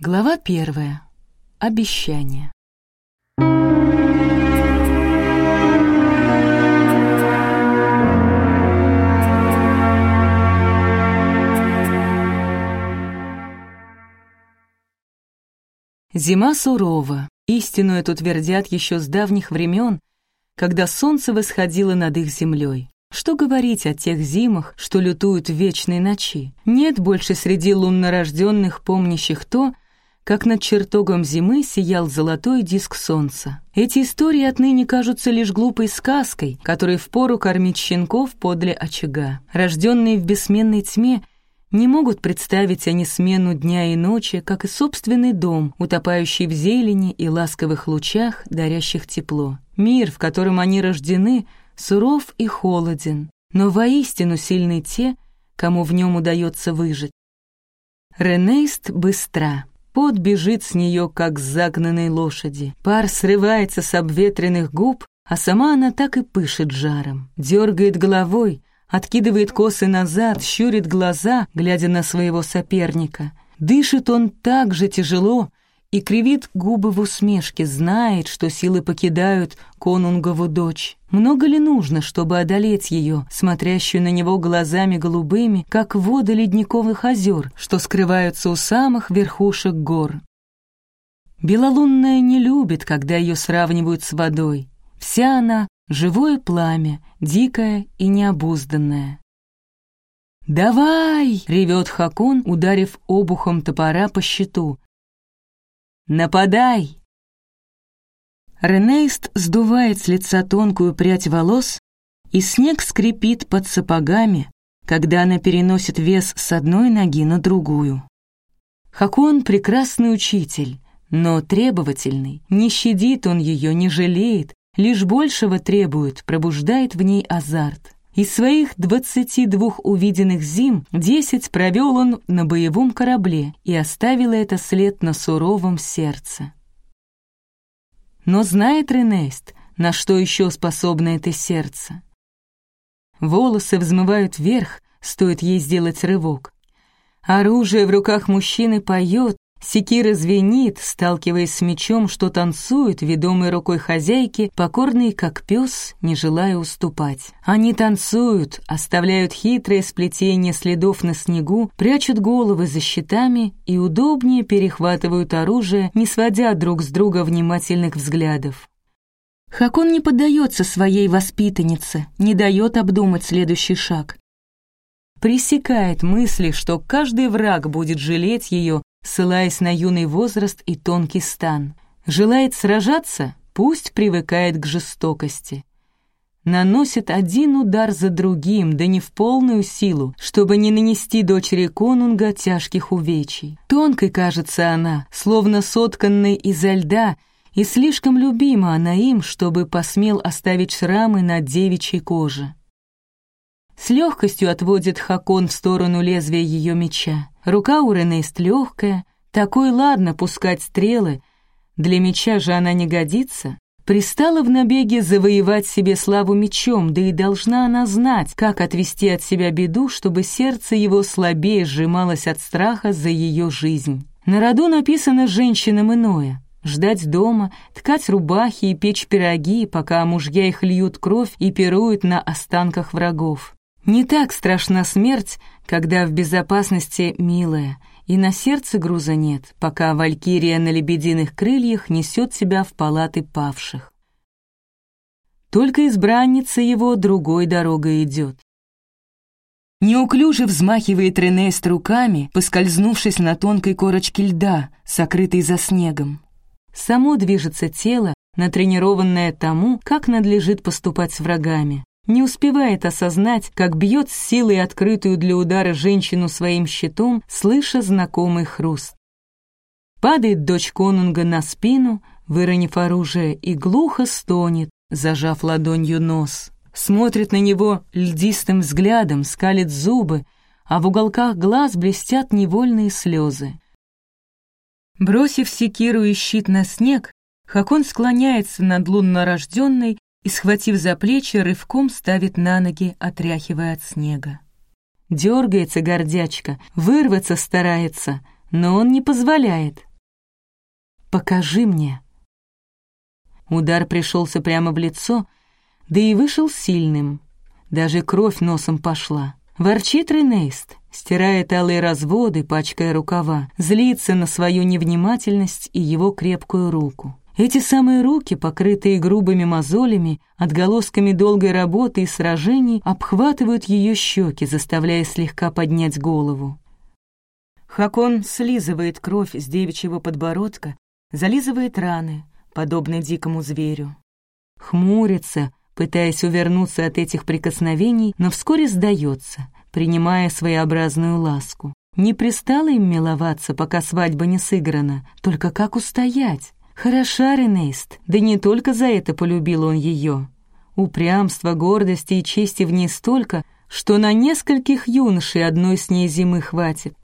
Глава первая. Обещание. Зима сурова. Истину эту твердят еще с давних времен, когда солнце восходило над их землей. Что говорить о тех зимах, что лютуют в вечной ночи? Нет больше среди луннорожденных помнящих то, как над чертогом зимы сиял золотой диск солнца. Эти истории отныне кажутся лишь глупой сказкой, которой впору кормить щенков подле очага. Рожденные в бессменной тьме, не могут представить они смену дня и ночи, как и собственный дом, утопающий в зелени и ласковых лучах, дарящих тепло. Мир, в котором они рождены, суров и холоден, но воистину сильны те, кому в нем удается выжить. Ренейст быстра. Пот бежит с нее, как с загнанной лошади. Пар срывается с обветренных губ, а сама она так и пышет жаром. Дергает головой, откидывает косы назад, щурит глаза, глядя на своего соперника. Дышит он так же тяжело и кривит губы в усмешке, знает, что силы покидают конунгову дочь. Много ли нужно, чтобы одолеть ее, смотрящую на него глазами голубыми, как воды ледниковых озер, что скрываются у самых верхушек гор? Белолунная не любит, когда ее сравнивают с водой. Вся она — живое пламя, дикое и необузданное. «Давай!» — ревет Хакун, ударив обухом топора по щиту. «Нападай!» Ренейст сдувает с лица тонкую прядь волос, и снег скрипит под сапогами, когда она переносит вес с одной ноги на другую. Хакон — прекрасный учитель, но требовательный. Не щадит он ее, не жалеет, лишь большего требует, пробуждает в ней азарт. Из своих двадцати двух увиденных зим десять провел он на боевом корабле и оставил это след на суровом сердце. Но знает Ренест, на что еще способно это сердце. Волосы взмывают вверх, стоит ей сделать рывок. Оружие в руках мужчины поет, секира звенит, сталкиваясь с мечом, что танцует, ведомой рукой хозяйки, покорный как пес, не желая уступать. Они танцуют, оставляют хитрое сплетение следов на снегу, прячут головы за щитами и удобнее перехватывают оружие, не сводя друг с друга внимательных взглядов. Хакон не поддается своей воспитаннице, не дает обдумать следующий шаг. Пресекает мысли, что каждый враг будет жалеть ее, ссылаясь на юный возраст и тонкий стан. Желает сражаться? Пусть привыкает к жестокости. Наносит один удар за другим, да не в полную силу, чтобы не нанести дочери конунга тяжких увечий. Тонкой кажется она, словно сотканной изо льда, и слишком любима она им, чтобы посмел оставить шрамы на девичьей коже. С легкостью отводит Хакон в сторону лезвия ее меча. Рука у Ренест легкая, такой ладно пускать стрелы, для меча же она не годится. Пристала в набеге завоевать себе славу мечом, да и должна она знать, как отвести от себя беду, чтобы сердце его слабее сжималось от страха за ее жизнь. На роду написано женщинам иное — ждать дома, ткать рубахи и печь пироги, пока мужья их льют кровь и пируют на останках врагов. Не так страшна смерть, когда в безопасности милая, и на сердце груза нет, пока валькирия на лебединых крыльях несет себя в палаты павших. Только избранница его другой дорогой идет. Неуклюже взмахивает Ренест руками, поскользнувшись на тонкой корочке льда, сокрытой за снегом. Само движется тело, натренированное тому, как надлежит поступать с врагами не успевает осознать, как бьет с силой открытую для удара женщину своим щитом, слыша знакомый хруст. Падает дочь конунга на спину, выронив оружие, и глухо стонет, зажав ладонью нос. Смотрит на него льдистым взглядом, скалит зубы, а в уголках глаз блестят невольные слезы. Бросив секиру и щит на снег, Хакон склоняется над луннорожденной и, схватив за плечи, рывком ставит на ноги, отряхивая от снега. Дергается гордячка, вырваться старается, но он не позволяет. покажи мне». Удар пришелся прямо в лицо, да и вышел сильным. Даже кровь носом пошла. Ворчит Ренейст, стирает алые разводы, пачкая рукава, злится на свою невнимательность и его крепкую руку. Эти самые руки, покрытые грубыми мозолями, отголосками долгой работы и сражений, обхватывают ее щеки, заставляя слегка поднять голову. Хакон слизывает кровь с девичьего подбородка, зализывает раны, подобно дикому зверю. Хмурится, пытаясь увернуться от этих прикосновений, но вскоре сдается, принимая своеобразную ласку. Не пристало им миловаться, пока свадьба не сыграна, только как устоять? Хороша Ренейст, да не только за это полюбил он ее. Упрямства, гордости и чести в ней столько, что на нескольких юношей одной с ней зимы хватит.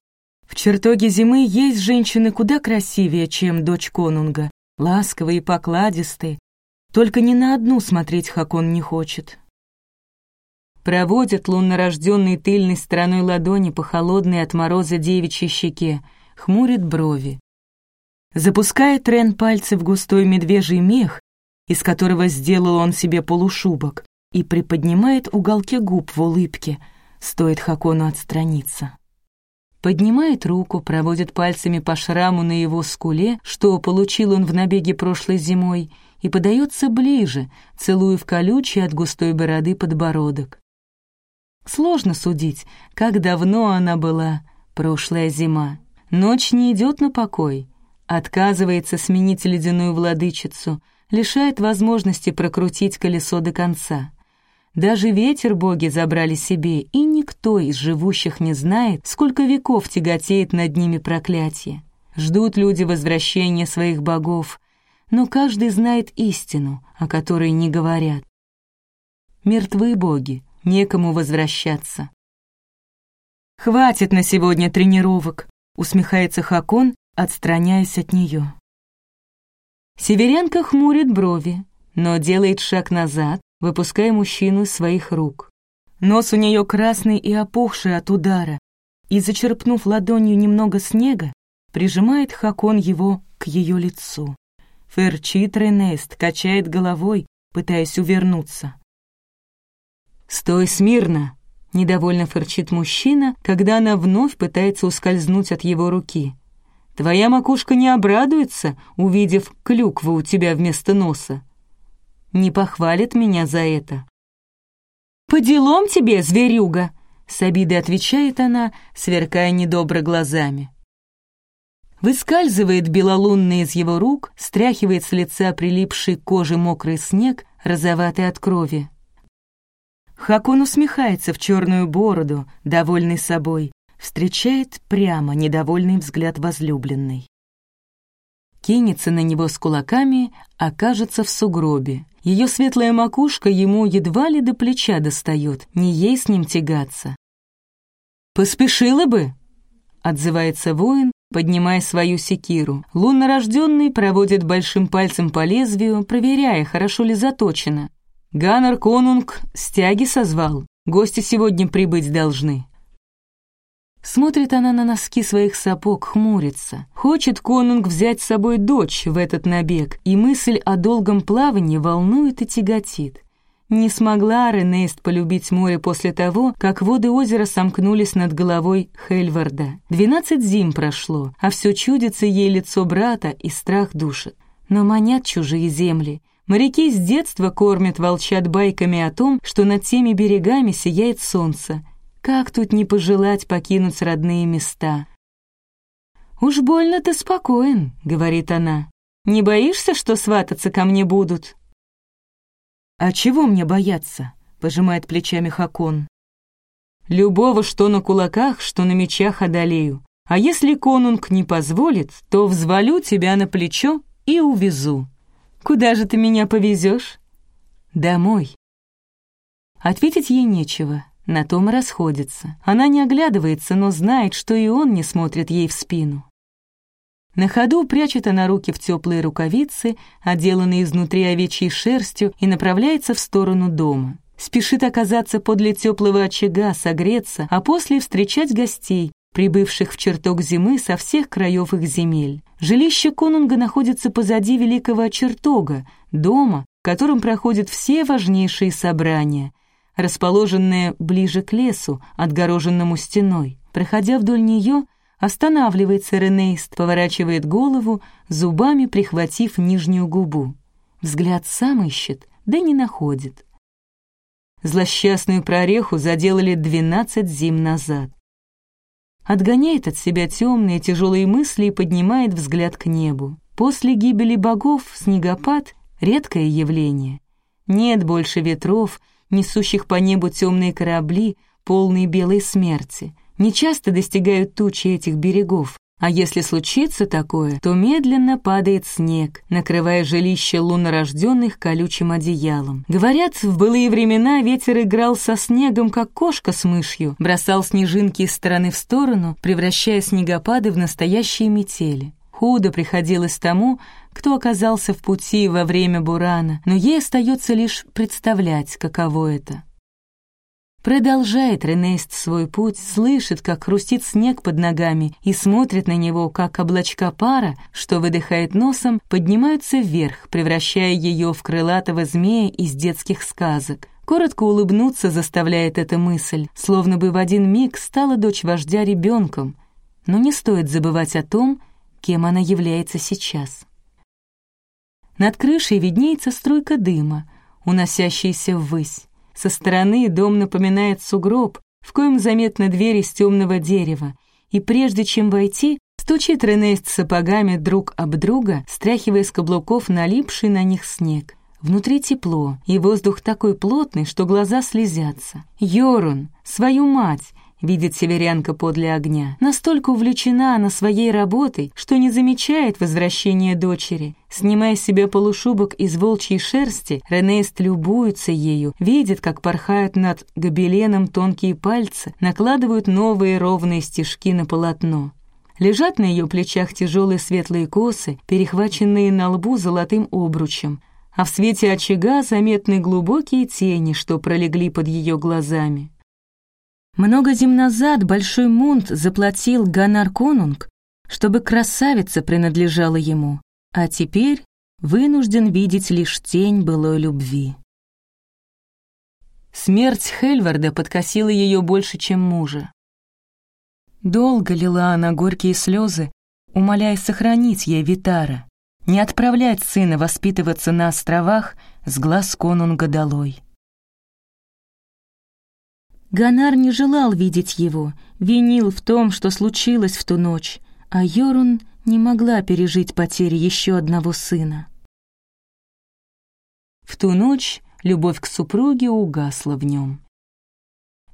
В чертоге зимы есть женщины куда красивее, чем дочь конунга, ласковые и покладистые, только ни на одну смотреть Хакон не хочет. Проводит луннорожденный тыльной стороной ладони по холодной от мороза девичьей щеке, хмурит брови. Запускает Рен пальцы в густой медвежий мех, из которого сделал он себе полушубок, и приподнимает уголки губ в улыбке, стоит Хакону отстраниться. Поднимает руку, проводит пальцами по шраму на его скуле, что получил он в набеге прошлой зимой, и подается ближе, целуя в колючий от густой бороды подбородок. Сложно судить, как давно она была, прошлая зима. Ночь не идет на покой, Отказывается сменить ледяную владычицу, лишает возможности прокрутить колесо до конца. Даже ветер боги забрали себе, и никто из живущих не знает, сколько веков тяготеет над ними проклятие. Ждут люди возвращения своих богов, но каждый знает истину, о которой не говорят. Мертвы боги, некому возвращаться. «Хватит на сегодня тренировок», — усмехается Хакон отстраняясь от нее. Северянка хмурит брови, но делает шаг назад, выпуская мужчину из своих рук. Нос у нее красный и опухший от удара, и, зачерпнув ладонью немного снега, прижимает Хакон его к ее лицу. Ферчит Ренест, качает головой, пытаясь увернуться. «Стой смирно!» — недовольно фырчит мужчина, когда она вновь пытается ускользнуть от его руки. Твоя макушка не обрадуется, увидев клюкву у тебя вместо носа. Не похвалит меня за это. «По делам тебе, зверюга!» — с обидой отвечает она, сверкая недобро глазами. Выскальзывает белолунный из его рук, стряхивает с лица прилипший к коже мокрый снег, розоватый от крови. Хакон усмехается в черную бороду, довольный собой, встречает прямо недовольный взгляд возлюбленной. Кинется на него с кулаками, окажется в сугробе. Ее светлая макушка ему едва ли до плеча достает, не ей с ним тягаться. «Поспешила бы!» — отзывается воин, поднимая свою секиру. Луннорожденный проводит большим пальцем по лезвию, проверяя, хорошо ли заточено. Ганнер Конунг стяги созвал. Гости сегодня прибыть должны. Смотрит она на носки своих сапог, хмурится. Хочет конунг взять с собой дочь в этот набег, и мысль о долгом плавании волнует и тяготит. Не смогла Ренест полюбить море после того, как воды озера сомкнулись над головой Хельварда. Двенадцать зим прошло, а все чудится ей лицо брата и страх душит. Но манят чужие земли. Моряки с детства кормят волчат байками о том, что над теми берегами сияет солнце — как тут не пожелать покинуть родные места? «Уж больно ты спокоен», — говорит она. «Не боишься, что свататься ко мне будут?» «А чего мне бояться?» — пожимает плечами Хакон. «Любого, что на кулаках, что на мечах одолею. А если конунг не позволит, то взвалю тебя на плечо и увезу. Куда же ты меня повезешь?» «Домой». Ответить ей нечего. На том и расходится. Она не оглядывается, но знает, что и он не смотрит ей в спину. На ходу прячет она руки в теплые рукавицы, отделанные изнутри овечьей шерстью, и направляется в сторону дома. Спешит оказаться подле теплого очага, согреться, а после встречать гостей, прибывших в чертог зимы со всех краев их земель. Жилище конунга находится позади великого чертога, дома, в котором проходят все важнейшие собрания, расположенные ближе к лесу, отгороженному стеной. Проходя вдоль нее, останавливается Ренейст, поворачивает голову, зубами прихватив нижнюю губу. Взгляд сам ищет, да не находит. Злосчастную прореху заделали двенадцать зим назад. Отгоняет от себя темные тяжелые мысли и поднимает взгляд к небу. После гибели богов снегопад — редкое явление. Нет больше ветров, несущих по небу темные корабли, полные белой смерти. Нечасто достигают тучи этих берегов, а если случится такое, то медленно падает снег, накрывая жилище лунорожденных колючим одеялом. Говорят, в былые времена ветер играл со снегом, как кошка с мышью, бросал снежинки из стороны в сторону, превращая снегопады в настоящие метели. Худо приходилось тому, кто оказался в пути во время бурана, но ей остается лишь представлять, каково это. Продолжает Ренест свой путь, слышит, как хрустит снег под ногами и смотрит на него, как облачка пара, что выдыхает носом, поднимаются вверх, превращая ее в крылатого змея из детских сказок. Коротко улыбнуться заставляет эта мысль, словно бы в один миг стала дочь вождя ребенком. Но не стоит забывать о том, кем она является сейчас. Над крышей виднеется струйка дыма, уносящаяся ввысь. Со стороны дом напоминает сугроб, в коем заметна дверь из темного дерева, и прежде чем войти, стучит Ренест сапогами друг об друга, стряхивая с каблуков налипший на них снег. Внутри тепло, и воздух такой плотный, что глаза слезятся. Йорун, свою мать, видит северянка подле огня. Настолько увлечена она своей работой, что не замечает возвращения дочери. Снимая с себя полушубок из волчьей шерсти, Ренест любуется ею, видит, как порхают над гобеленом тонкие пальцы, накладывают новые ровные стежки на полотно. Лежат на ее плечах тяжелые светлые косы, перехваченные на лбу золотым обручем, а в свете очага заметны глубокие тени, что пролегли под ее глазами. Много зим назад Большой Мунт заплатил Ганар Конунг, чтобы красавица принадлежала ему, а теперь вынужден видеть лишь тень былой любви. Смерть Хельварда подкосила ее больше, чем мужа. Долго лила она горькие слезы, умоляя сохранить ей Витара, не отправлять сына воспитываться на островах с глаз конунга долой. Ганар не желал видеть его, винил в том, что случилось в ту ночь, а Йорун не могла пережить потери еще одного сына. В ту ночь любовь к супруге угасла в нем.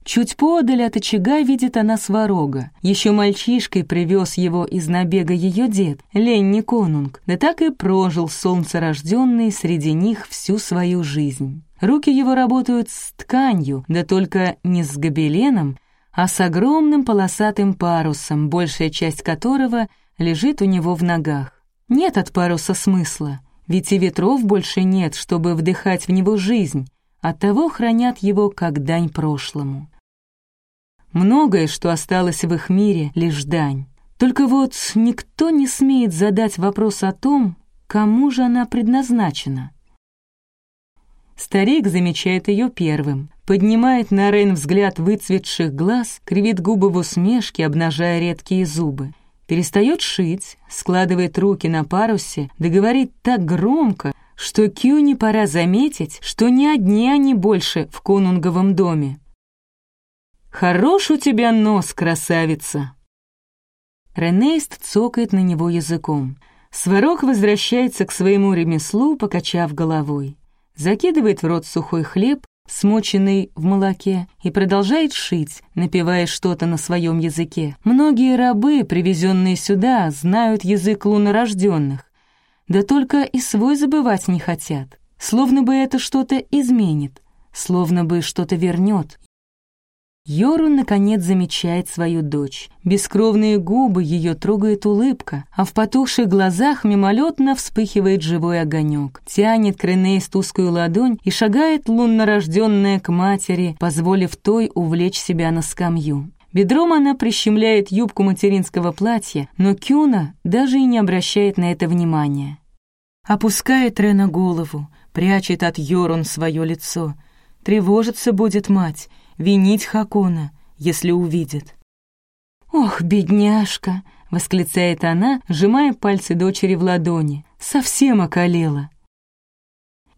Чуть подаль от очага видит она сварога. Еще мальчишкой привез его из набега ее дед, Ленни Конунг, да так и прожил солнцерожденный среди них всю свою жизнь. Руки его работают с тканью, да только не с гобеленом, а с огромным полосатым парусом, большая часть которого лежит у него в ногах. Нет от паруса смысла, ведь и ветров больше нет, чтобы вдыхать в него жизнь, оттого хранят его как дань прошлому. Многое, что осталось в их мире, лишь дань. Только вот никто не смеет задать вопрос о том, кому же она предназначена. Старик замечает ее первым, поднимает на Рейн взгляд выцветших глаз, кривит губы в усмешке, обнажая редкие зубы. Перестает шить, складывает руки на парусе, да говорит так громко, что Кюни пора заметить, что не одни они больше в конунговом доме. «Хорош у тебя нос, красавица!» Ренейст цокает на него языком. Сварог возвращается к своему ремеслу, покачав головой закидывает в рот сухой хлеб, смоченный в молоке, и продолжает шить, напевая что-то на своем языке. Многие рабы, привезенные сюда, знают язык лунорожденных, да только и свой забывать не хотят, словно бы это что-то изменит, словно бы что-то вернет, Йору наконец замечает свою дочь. Бескровные губы ее трогает улыбка, а в потухших глазах мимолетно вспыхивает живой огонек. Тянет к Ренейст узкую ладонь и шагает луннорожденная к матери, позволив той увлечь себя на скамью. Бедром она прищемляет юбку материнского платья, но Кюна даже и не обращает на это внимания. Опускает Рена голову, прячет от Йорун свое лицо. Тревожиться будет мать, винить Хакона, если увидит. «Ох, бедняжка!» — восклицает она, сжимая пальцы дочери в ладони. «Совсем околела!»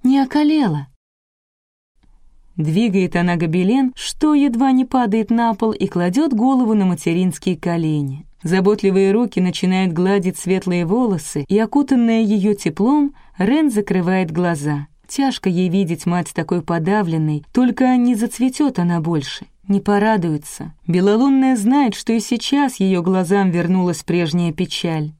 «Не околела!» Двигает она гобелен, что едва не падает на пол и кладет голову на материнские колени. Заботливые руки начинают гладить светлые волосы, и, окутанная ее теплом, Рен закрывает глаза. Тяжко ей видеть мать такой подавленной, только не зацветет она больше, не порадуется. Белолунная знает, что и сейчас ее глазам вернулась прежняя печаль.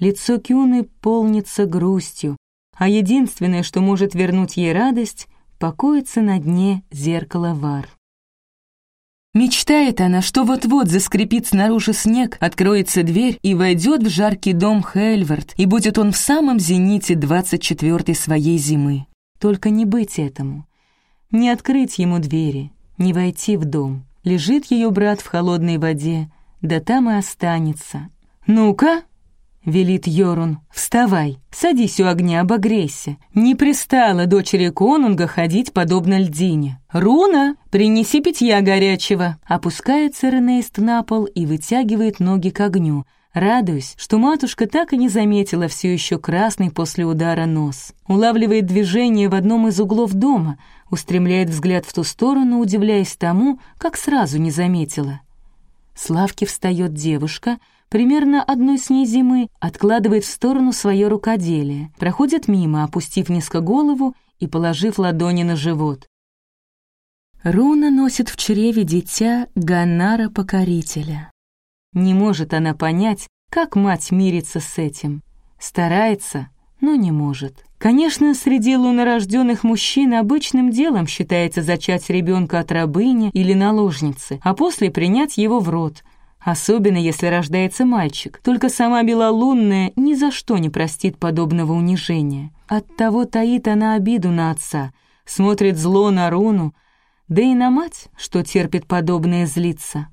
Лицо Кюны полнится грустью, а единственное, что может вернуть ей радость, покоится на дне зеркала вар. Мечтает она, что вот-вот заскрипит снаружи снег, откроется дверь и войдет в жаркий дом Хельвард, и будет он в самом зените двадцать четвертой своей зимы. Только не быть этому. Не открыть ему двери, не войти в дом. Лежит ее брат в холодной воде, да там и останется. «Ну-ка!» велит Йорун. «Вставай, садись у огня, обогрейся. Не пристало дочери конунга ходить подобно льдине. Руна, принеси питья горячего». Опускается Ренейст на пол и вытягивает ноги к огню, радуясь, что матушка так и не заметила все еще красный после удара нос. Улавливает движение в одном из углов дома, устремляет взгляд в ту сторону, удивляясь тому, как сразу не заметила. С лавки встает девушка — примерно одной с ней зимы, откладывает в сторону свое рукоделие, проходит мимо, опустив низко голову и положив ладони на живот. Руна носит в чреве дитя Ганнара-покорителя. Не может она понять, как мать мирится с этим. Старается, но не может. Конечно, среди лунорожденных мужчин обычным делом считается зачать ребенка от рабыни или наложницы, а после принять его в род — Особенно, если рождается мальчик. Только сама Белолунная ни за что не простит подобного унижения. Оттого таит она обиду на отца, смотрит зло на руну, да и на мать, что терпит подобное злиться.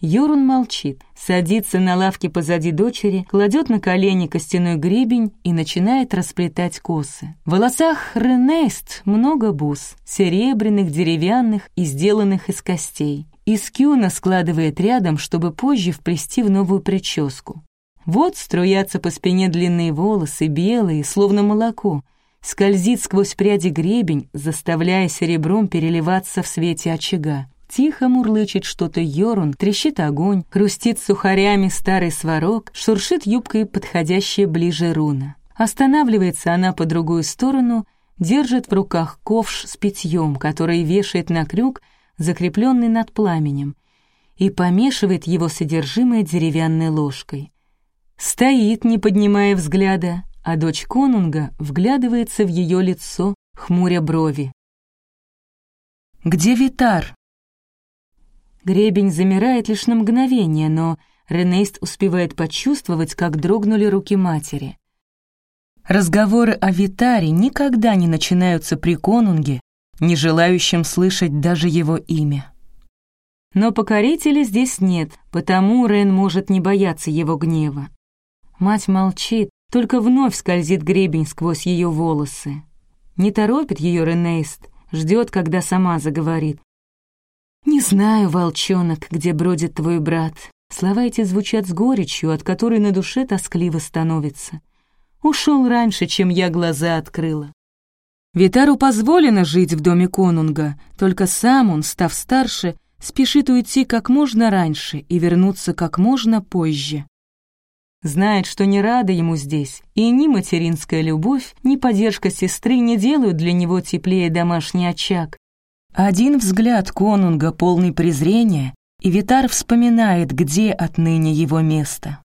Йорун молчит, садится на лавке позади дочери, кладет на колени костяной гребень и начинает расплетать косы. В волосах Ренейст много бус, серебряных, деревянных и сделанных из костей и Скюна складывает рядом, чтобы позже вплести в новую прическу. Вот струятся по спине длинные волосы, белые, словно молоко, скользит сквозь пряди гребень, заставляя серебром переливаться в свете очага. Тихо мурлычет что-то Йорун, трещит огонь, хрустит сухарями старый сварок, шуршит юбкой подходящая ближе руна. Останавливается она по другую сторону, держит в руках ковш с питьем, который вешает на крюк закрепленный над пламенем, и помешивает его содержимое деревянной ложкой. Стоит, не поднимая взгляда, а дочь конунга вглядывается в ее лицо, хмуря брови. «Где Витар?» Гребень замирает лишь на мгновение, но Ренейст успевает почувствовать, как дрогнули руки матери. Разговоры о Витаре никогда не начинаются при конунге, не желающим слышать даже его имя. Но покорителя здесь нет, потому Рен может не бояться его гнева. Мать молчит, только вновь скользит гребень сквозь ее волосы. Не торопит ее Ренейст, ждет, когда сама заговорит. «Не знаю, волчонок, где бродит твой брат». Слова эти звучат с горечью, от которой на душе тоскливо становится. Ушел раньше, чем я глаза открыла. Витару позволено жить в доме конунга, только сам он, став старше, спешит уйти как можно раньше и вернуться как можно позже. Знает, что не рада ему здесь, и ни материнская любовь, ни поддержка сестры не делают для него теплее домашний очаг. Один взгляд конунга, полный презрения, и Витар вспоминает, где отныне его место.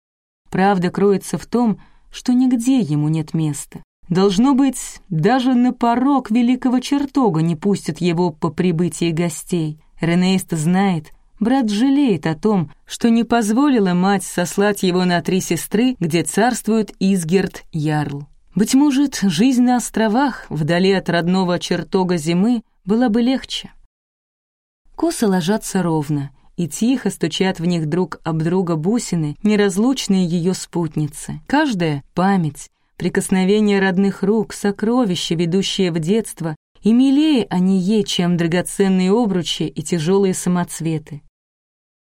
Правда кроется в том, что нигде ему нет места. Должно быть, даже на порог великого чертога не пустят его по прибытии гостей. Ренейст знает, брат жалеет о том, что не позволила мать сослать его на три сестры, где царствует Изгерт Ярл. Быть может, жизнь на островах, вдали от родного чертога зимы, была бы легче. Косы ложатся ровно, и тихо стучат в них друг об друга бусины, неразлучные ее спутницы. Каждая — память, прикосновение родных рук, сокровища, ведущие в детство, и милее они ей, чем драгоценные обручи и тяжелые самоцветы.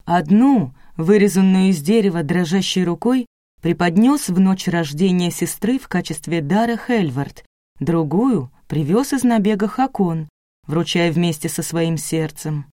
Одну, вырезанную из дерева дрожащей рукой, преподнес в ночь рождения сестры в качестве дара Хельвард, другую привез из набега Хакон, вручая вместе со своим сердцем.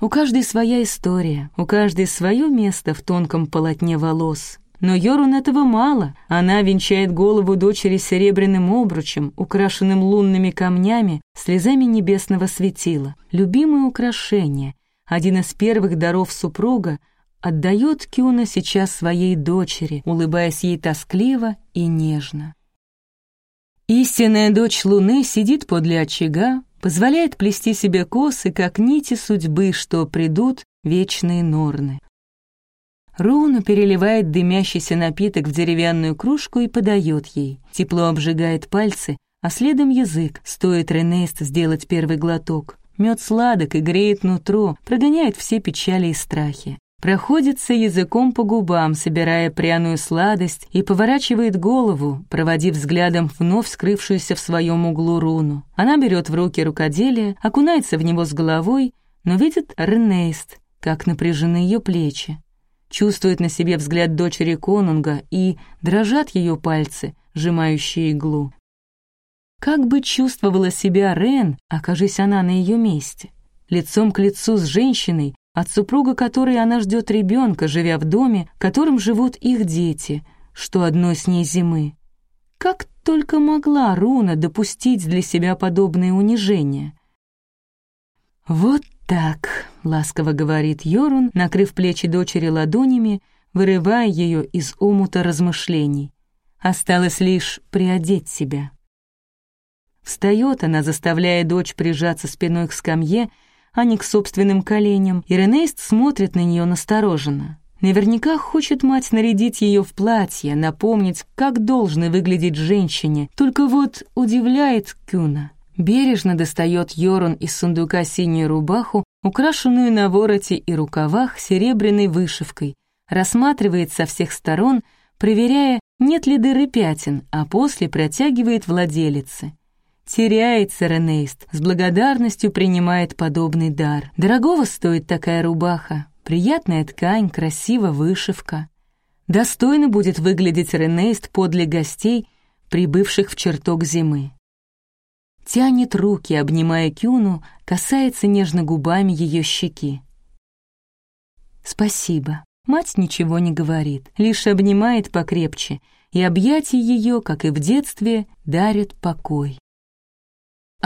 У каждой своя история, у каждой свое место в тонком полотне волос. Но Йорун этого мало. Она венчает голову дочери серебряным обручем, украшенным лунными камнями, слезами небесного светила. Любимое украшение, один из первых даров супруга, отдает Кюна сейчас своей дочери, улыбаясь ей тоскливо и нежно. Истинная дочь Луны сидит подле очага, позволяет плести себе косы, как нити судьбы, что придут вечные норны. Руна переливает дымящийся напиток в деревянную кружку и подает ей. Тепло обжигает пальцы, а следом язык, стоит Ренест сделать первый глоток. Мед сладок и греет нутро, прогоняет все печали и страхи проходится языком по губам, собирая пряную сладость, и поворачивает голову, проводив взглядом вновь скрывшуюся в своем углу руну. Она берет в руки рукоделие, окунается в него с головой, но видит Ренейст, как напряжены ее плечи. Чувствует на себе взгляд дочери Конунга и дрожат ее пальцы, сжимающие иглу. Как бы чувствовала себя Рен, окажись она на ее месте? Лицом к лицу с женщиной, от супруга которой она ждет ребенка, живя в доме, в котором живут их дети, что одной с ней зимы. Как только могла Руна допустить для себя подобное унижение? «Вот так», — ласково говорит Йорун, накрыв плечи дочери ладонями, вырывая ее из омута размышлений. Осталось лишь приодеть себя. Встает она, заставляя дочь прижаться спиной к скамье, а не к собственным коленям, и Ренейст смотрит на нее настороженно. Наверняка хочет мать нарядить ее в платье, напомнить, как должны выглядеть женщине, только вот удивляет Кюна. Бережно достает Йорун из сундука синюю рубаху, украшенную на вороте и рукавах серебряной вышивкой, рассматривает со всех сторон, проверяя, нет ли дыры пятен, а после протягивает владелице. Теряется Ренейст, с благодарностью принимает подобный дар. Дорогого стоит такая рубаха, приятная ткань, красиво вышивка. Достойно будет выглядеть Ренейст подле гостей, прибывших в чертог зимы. Тянет руки, обнимая Кюну, касается нежно губами ее щеки. «Спасибо». Мать ничего не говорит, лишь обнимает покрепче, и объятия ее, как и в детстве, дарят покой.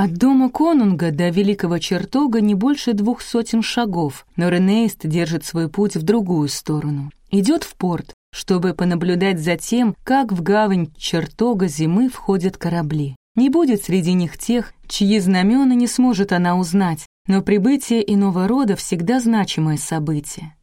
От дома конунга до великого чертога не больше двух сотен шагов, но Ренейст держит свой путь в другую сторону. Идет в порт, чтобы понаблюдать за тем, как в гавань чертога зимы входят корабли. Не будет среди них тех, чьи знамена не сможет она узнать, но прибытие иного рода всегда значимое событие.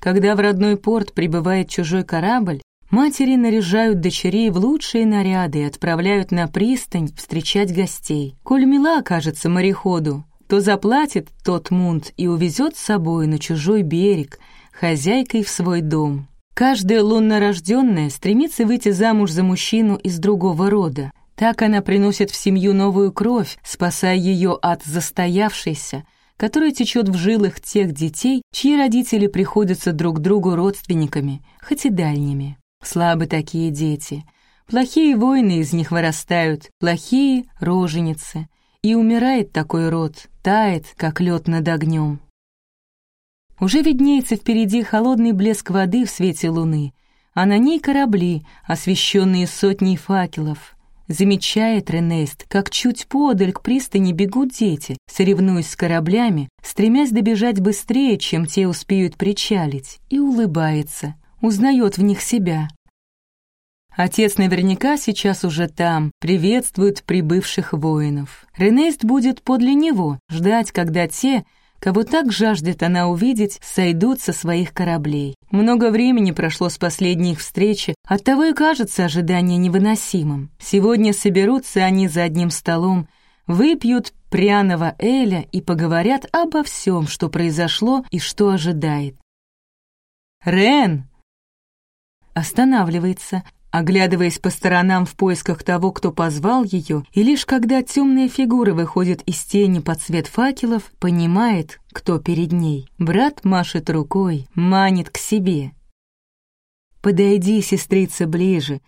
Когда в родной порт прибывает чужой корабль, Матери наряжают дочерей в лучшие наряды и отправляют на пристань встречать гостей. Коль мила окажется мореходу, то заплатит тот мунт и увезет с собой на чужой берег, хозяйкой в свой дом. Каждая луннорожденная стремится выйти замуж за мужчину из другого рода. Так она приносит в семью новую кровь, спасая ее от застоявшейся, которая течет в жилах тех детей, чьи родители приходятся друг другу родственниками, хоть и дальними. Слабы такие дети. Плохие воины из них вырастают, плохие роженицы. И умирает такой род, тает, как лед над огнем. Уже виднеется впереди холодный блеск воды в свете луны, а на ней корабли, освещенные сотней факелов. Замечает Ренест, как чуть подаль к пристани бегут дети, соревнуясь с кораблями, стремясь добежать быстрее, чем те успеют причалить, и улыбается, узнает в них себя. Отец наверняка сейчас уже там, приветствует прибывших воинов. Ренест будет подле него, ждать, когда те, кого так жаждет она увидеть, сойдут со своих кораблей. Много времени прошло с последней их встречи, оттого и кажется ожидание невыносимым. Сегодня соберутся они за одним столом, выпьют пряного эля и поговорят обо всем, что произошло и что ожидает. «Рен!» Останавливается, оглядываясь по сторонам в поисках того, кто позвал ее, и лишь когда темная фигура выходит из тени под свет факелов, понимает, кто перед ней. Брат машет рукой, манит к себе. «Подойди, сестрица, ближе.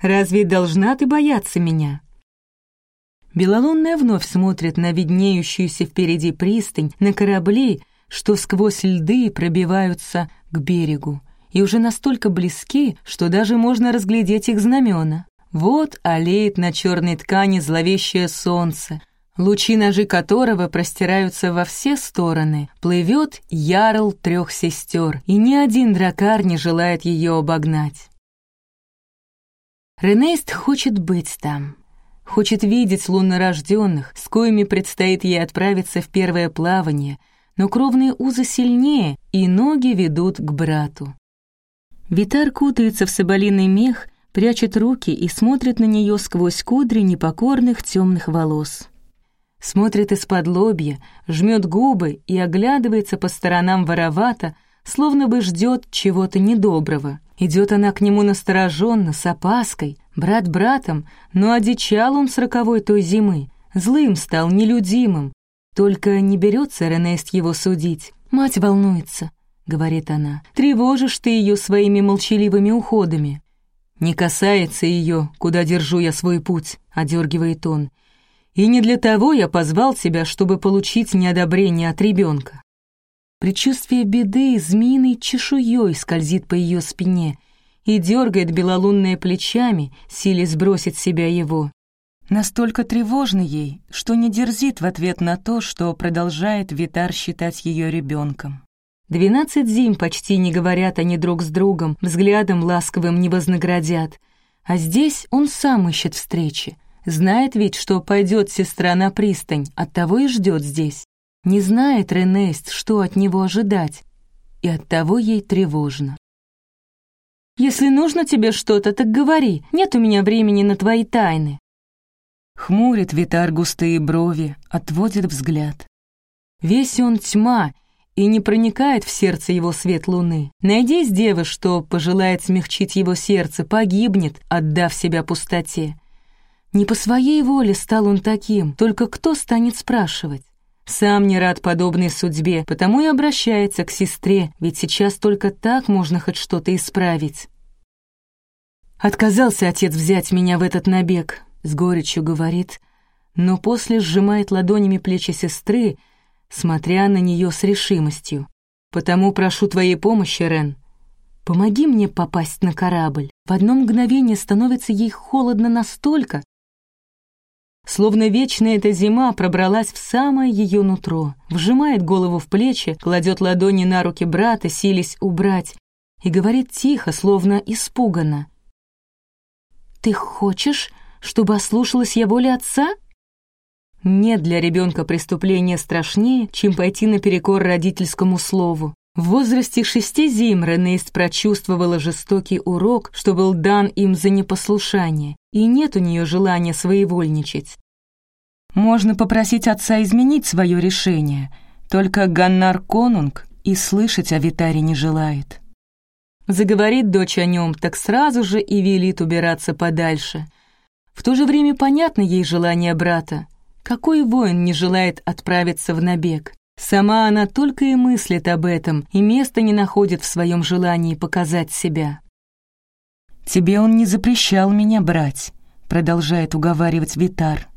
Разве должна ты бояться меня?» Белолунная вновь смотрит на виднеющуюся впереди пристань, на корабли, что сквозь льды пробиваются к берегу, и уже настолько близки, что даже можно разглядеть их знамена. Вот олеет на черной ткани зловещее солнце, лучи ножи которого простираются во все стороны, плывет ярл трех сестер, и ни один дракар не желает ее обогнать. Ренейст хочет быть там, хочет видеть луннорожденных, с коими предстоит ей отправиться в первое плавание, но кровные узы сильнее, и ноги ведут к брату. Витар кутается в соболиный мех, прячет руки и смотрит на нее сквозь кудри непокорных темных волос. Смотрит из-под лобья, жмет губы и оглядывается по сторонам воровато, словно бы ждет чего-то недоброго. Идет она к нему настороженно, с опаской, брат братом, но одичал он с роковой той зимы, злым стал, нелюдимым. Только не берется Ренест его судить. Мать волнуется, — говорит она, — тревожишь ты ее своими молчаливыми уходами. «Не касается ее, куда держу я свой путь», — одергивает он. «И не для того я позвал тебя, чтобы получить неодобрение от ребенка. Предчувствие беды змеиной чешуей скользит по ее спине и дергает белолунные плечами, силе сбросить себя его. Настолько тревожно ей, что не дерзит в ответ на то, что продолжает Витар считать ее ребенком. Двенадцать зим почти не говорят они друг с другом, взглядом ласковым не вознаградят. А здесь он сам ищет встречи. Знает ведь, что пойдет сестра на пристань, оттого и ждет здесь. Не знает Ренест, что от него ожидать, и оттого ей тревожно. «Если нужно тебе что-то, так говори, нет у меня времени на твои тайны». Хмурит Витар густые брови, отводит взгляд. Весь он тьма, и не проникает в сердце его свет луны. Найдись, дева, что пожелает смягчить его сердце, погибнет, отдав себя пустоте. Не по своей воле стал он таким, только кто станет спрашивать? Сам не рад подобной судьбе, потому и обращается к сестре, ведь сейчас только так можно хоть что-то исправить. «Отказался отец взять меня в этот набег», — с горечью говорит, но после сжимает ладонями плечи сестры, смотря на нее с решимостью. «Потому прошу твоей помощи, Рен. Помоги мне попасть на корабль». В одно мгновение становится ей холодно настолько, Словно вечная эта зима пробралась в самое ее нутро, вжимает голову в плечи, кладет ладони на руки брата, сились убрать, и говорит тихо, словно испуганно. «Ты хочешь, чтобы ослушалась я воли отца?» Нет для ребенка преступления страшнее, чем пойти наперекор родительскому слову. В возрасте шести зим Ренейст прочувствовала жестокий урок, что был дан им за непослушание, и нет у нее желания своевольничать. Можно попросить отца изменить свое решение, только Ганнар Конунг и слышать о Витаре не желает. Заговорит дочь о нем, так сразу же и велит убираться подальше. В то же время понятно ей желание брата. Какой воин не желает отправиться в набег? Сама она только и мыслит об этом, и места не находит в своем желании показать себя. «Тебе он не запрещал меня брать», — продолжает уговаривать Витар.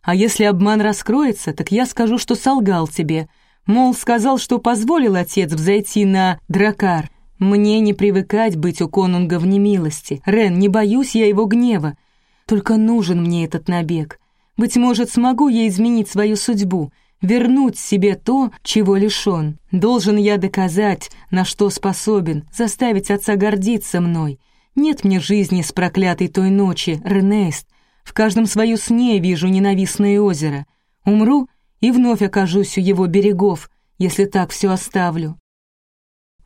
«А если обман раскроется, так я скажу, что солгал тебе. Мол, сказал, что позволил отец взойти на дракар. Мне не привыкать быть у конунга в немилости. Рен, не боюсь я его гнева. Только нужен мне этот набег. Быть может, смогу я изменить свою судьбу, вернуть себе то, чего лишен. Должен я доказать, на что способен, заставить отца гордиться мной. Нет мне жизни с проклятой той ночи, Ренест. В каждом свою сне вижу ненавистное озеро. Умру и вновь окажусь у его берегов, если так все оставлю.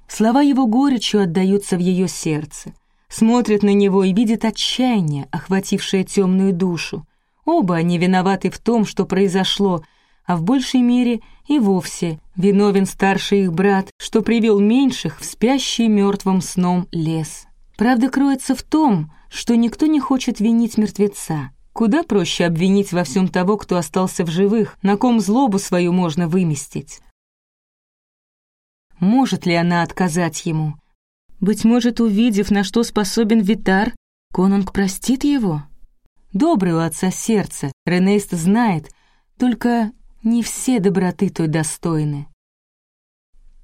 Слова его горечью отдаются в ее сердце. Смотрит на него и видит отчаяние, охватившее темную душу. Оба они виноваты в том, что произошло, а в большей мере и вовсе виновен старший их брат, что привел меньших в спящий мертвым сном лес. Правда кроется в том, что никто не хочет винить мертвеца. Куда проще обвинить во всем того, кто остался в живых, на ком злобу свою можно выместить. Может ли она отказать ему? Быть может, увидев, на что способен Витар, Конунг простит его? Добрый у отца сердце, Ренейст знает, только не все доброты той достойны.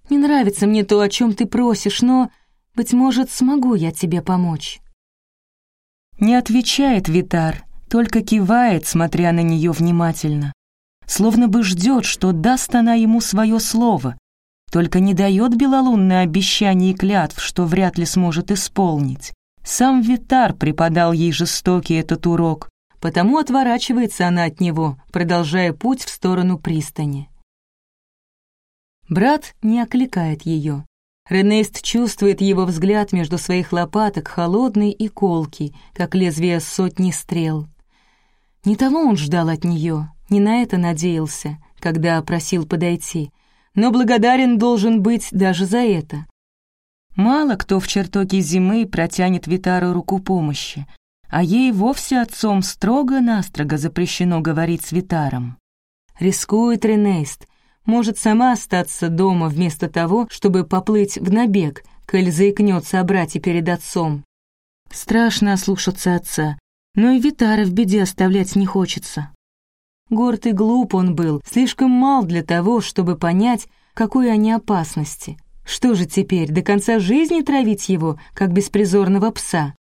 Не нравится мне то, о чем ты просишь, но, быть может, смогу я тебе помочь. Не отвечает Витар, только кивает, смотря на нее внимательно. Словно бы ждет, что даст она ему свое слово, только не дает белолунное обещание и клятв, что вряд ли сможет исполнить. Сам Витар преподал ей жестокий этот урок, потому отворачивается она от него, продолжая путь в сторону пристани. Брат не окликает ее. Ренест чувствует его взгляд между своих лопаток, холодный и колкий, как лезвие сотни стрел. Не того он ждал от нее, не на это надеялся, когда просил подойти — но благодарен должен быть даже за это. Мало кто в чертоге зимы протянет Витару руку помощи, а ей вовсе отцом строго-настрого запрещено говорить с Витаром. Рискует Ренейст, может сама остаться дома вместо того, чтобы поплыть в набег, коль заикнется о брате перед отцом. Страшно ослушаться отца, но и Витара в беде оставлять не хочется. Горд и глуп он был, слишком мал для того, чтобы понять, какой они опасности. Что же теперь, до конца жизни травить его, как беспризорного пса?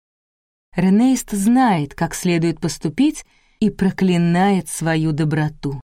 Ренейст знает, как следует поступить, и проклинает свою доброту.